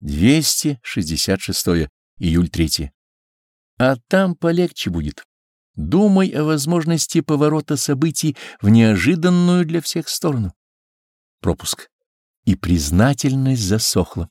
266 июль 3. А там полегче будет. Думай о возможности поворота событий в неожиданную для всех сторону. Пропуск. И признательность засохла.